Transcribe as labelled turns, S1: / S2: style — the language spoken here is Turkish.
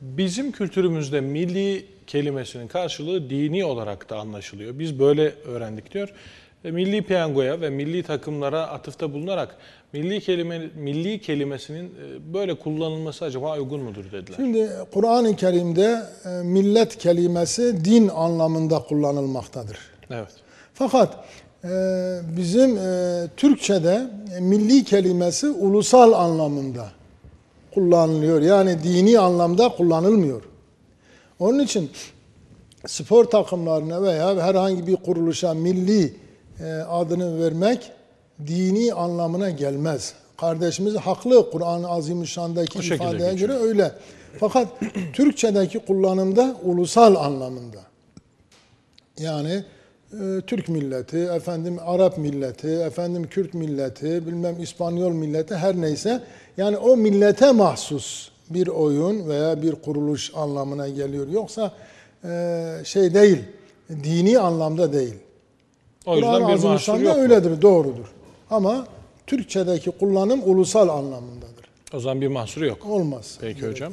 S1: Bizim kültürümüzde milli kelimesinin karşılığı dini olarak da anlaşılıyor. Biz böyle öğrendik diyor. Ve milli piyangoya ve milli takımlara atıfta bulunarak milli kelime milli kelimesinin e, böyle kullanılması acaba uygun mudur dediler.
S2: Şimdi Kur'an-ı Kerim'de e, millet kelimesi din anlamında kullanılmaktadır.
S1: Evet.
S2: Fakat e, bizim e, Türkçe'de e, milli kelimesi ulusal anlamında kullanılıyor. Yani dini anlamda kullanılmıyor. Onun için spor takımlarına veya herhangi bir kuruluşa milli e, adını vermek dini anlamına gelmez. Kardeşimiz haklı Kur'an-ı Azimüşşan'daki ifadeye
S1: geçiyor.
S2: göre öyle. Fakat Türkçedeki kullanımda ulusal anlamında. Yani e, Türk milleti, efendim Arap milleti, efendim Kürt milleti, bilmem İspanyol milleti her neyse yani o millete mahsus bir oyun veya bir kuruluş anlamına geliyor. Yoksa e, şey değil, dini anlamda değil.
S1: O yüzden
S2: Kur'an-ı
S1: bir mahsur yok. mu?
S2: öyledir, doğrudur. Ama Türkçedeki kullanım ulusal anlamındadır.
S1: O zaman bir mahsuru yok.
S2: Olmaz.
S1: Peki hocam.